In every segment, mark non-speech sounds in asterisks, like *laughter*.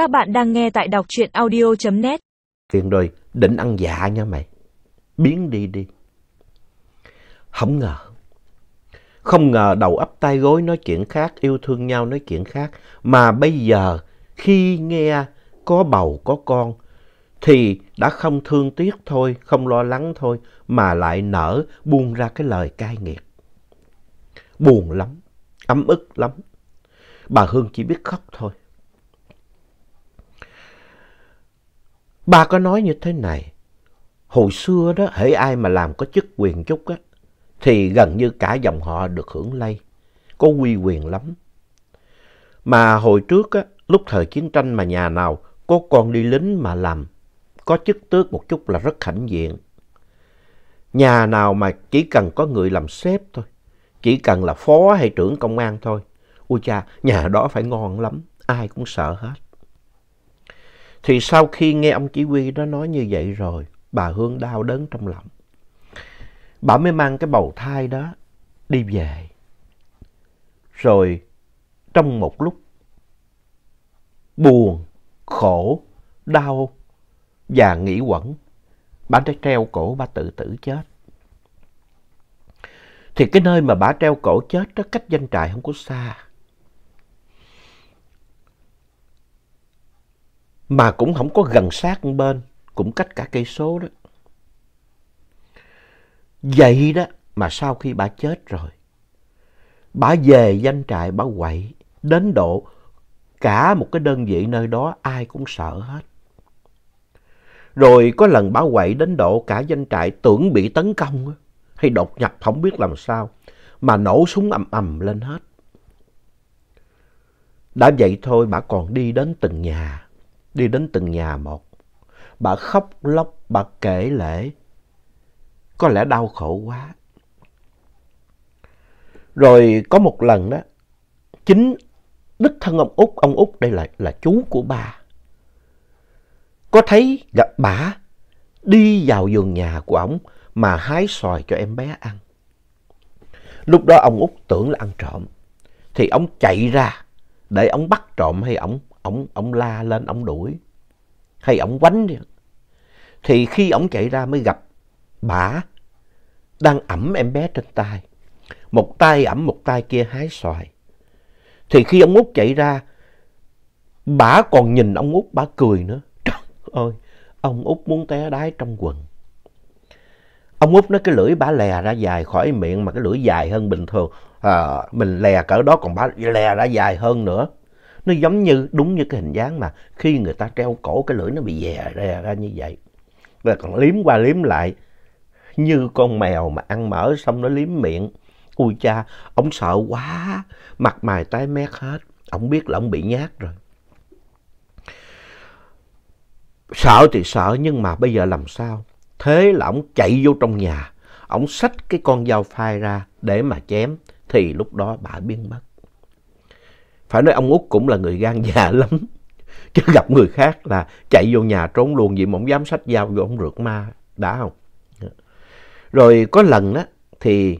Các bạn đang nghe tại đọc truyện audio.net. tiền rồi định ăn dạ nha mày. Biến đi đi. Không ngờ. Không ngờ đầu ấp tay gối nói chuyện khác, yêu thương nhau nói chuyện khác. Mà bây giờ khi nghe có bầu có con thì đã không thương tiếc thôi, không lo lắng thôi mà lại nở buông ra cái lời cay nghiệt. Buồn lắm, ấm ức lắm. Bà Hương chỉ biết khóc thôi. Ba có nói như thế này, hồi xưa đó, hễ ai mà làm có chức quyền chút á, thì gần như cả dòng họ được hưởng lây, có uy quyền lắm. Mà hồi trước á, lúc thời chiến tranh mà nhà nào có con đi lính mà làm, có chức tước một chút là rất hãnh diện. Nhà nào mà chỉ cần có người làm sếp thôi, chỉ cần là phó hay trưởng công an thôi, ôi cha, nhà đó phải ngon lắm, ai cũng sợ hết. Thì sau khi nghe ông chỉ huy đó nói như vậy rồi, bà Hương đau đớn trong lòng. Bà mới mang cái bầu thai đó đi về. Rồi trong một lúc buồn, khổ, đau và nghĩ quẩn, bà đã treo cổ bà tự tử chết. Thì cái nơi mà bà treo cổ chết đó cách danh trại không có xa. Mà cũng không có gần sát bên, cũng cách cả cây số đó. Vậy đó mà sau khi bà chết rồi, bà về danh trại bà quậy, đến độ cả một cái đơn vị nơi đó ai cũng sợ hết. Rồi có lần bà quậy đến độ cả danh trại tưởng bị tấn công hay đột nhập không biết làm sao mà nổ súng ầm ầm lên hết. Đã vậy thôi bà còn đi đến từng nhà đi đến từng nhà một. Bà khóc lóc, bà kể lễ. Có lẽ đau khổ quá. Rồi có một lần đó, chính đích thân ông Út, ông Út đây là, là chú của bà. Có thấy gặp bà đi vào vườn nhà của ông mà hái xoài cho em bé ăn. Lúc đó ông Út tưởng là ăn trộm. Thì ông chạy ra để ông bắt trộm hay ông ổng ổng la lên ổng đuổi. Hay ổng quánh đi. Thì khi ổng chạy ra mới gặp bà đang ẩm em bé trên tay. Một tay ẩm một tay kia hái xoài. Thì khi ông út chạy ra bà còn nhìn ông út bà cười nữa. Trời ơi ông út muốn té đái trong quần. Ông út nói cái lưỡi bà lè ra dài khỏi miệng mà cái lưỡi dài hơn bình thường. À, mình lè cỡ đó còn bà lè ra dài hơn nữa nó giống như, đúng như cái hình dáng mà khi người ta treo cổ cái lưỡi nó bị dè ra, ra như vậy. và còn liếm qua liếm lại như con mèo mà ăn mỡ xong nó liếm miệng. Ui cha, ông sợ quá, mặt mày tái mét hết. Ông biết là ông bị nhát rồi. Sợ thì sợ nhưng mà bây giờ làm sao? Thế là ông chạy vô trong nhà, ông xách cái con dao phai ra để mà chém. Thì lúc đó bà biến mất. Phải nói ông Út cũng là người gan dạ *laughs* lắm. Chứ gặp người khác là chạy vô nhà trốn luôn vì mà ông dám sách dao vô ông rượt ma. Đã không? Rồi có lần đó thì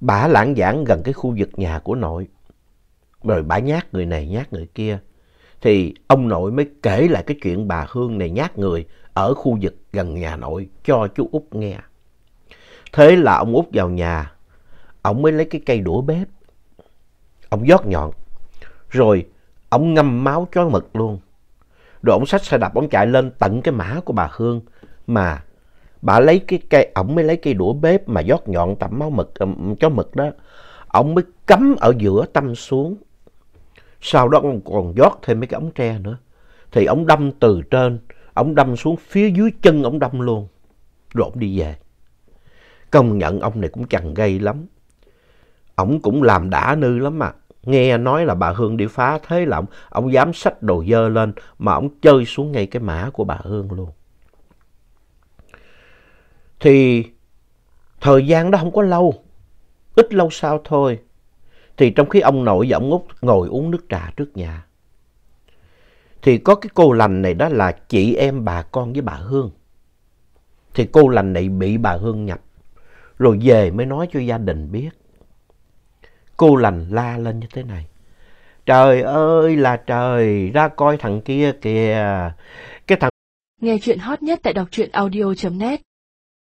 bà lãng giảng gần cái khu vực nhà của nội. Rồi bà nhát người này nhát người kia. Thì ông nội mới kể lại cái chuyện bà Hương này nhát người ở khu vực gần nhà nội cho chú Út nghe. Thế là ông Út vào nhà, ông mới lấy cái cây đũa bếp ông giót nhọn. Rồi ông ngâm máu chó mực luôn. Rồi ông xách xe đạp ông chạy lên tận cái mã của bà Hương mà bà lấy cái cây ông mới lấy cây đũa bếp mà giót nhọn tẩm máu mực chó mực đó. Ông mới cắm ở giữa tâm xuống. Sau đó ông còn giót thêm mấy cái ống tre nữa. Thì ông đâm từ trên, ông đâm xuống phía dưới chân ông đâm luôn. Rồi ông đi về. Công nhận ông này cũng chằn gây lắm. Ông cũng làm đã nư lắm mà. Nghe nói là bà Hương đi phá thế là ông, ông dám xách đồ dơ lên mà ông chơi xuống ngay cái mã của bà Hương luôn. Thì thời gian đó không có lâu, ít lâu sau thôi. Thì trong khi ông nội và ông út ngồi uống nước trà trước nhà. Thì có cái cô lành này đó là chị em bà con với bà Hương. Thì cô lành này bị bà Hương nhập. Rồi về mới nói cho gia đình biết cô lành la lên như thế này. Trời ơi là trời, ra coi thằng kia kìa. Cái thằng Nghe chuyện hot nhất tại đọc truyện audio.net